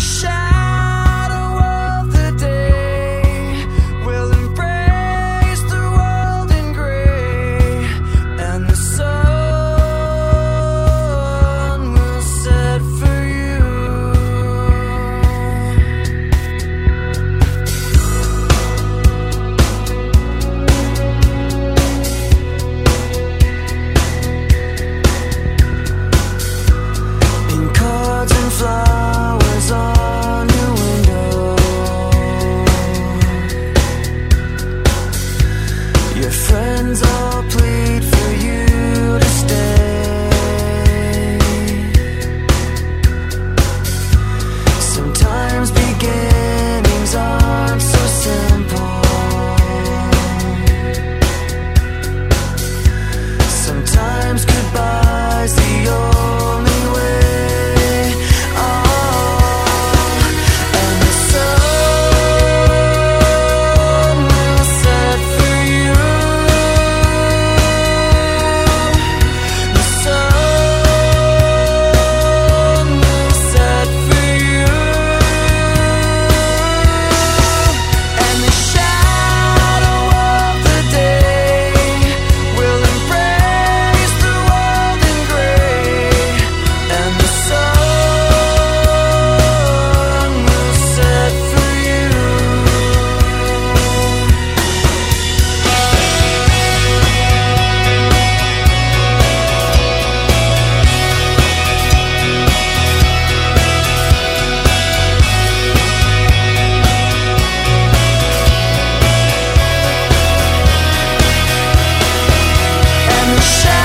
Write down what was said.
set Your friends all play sunshine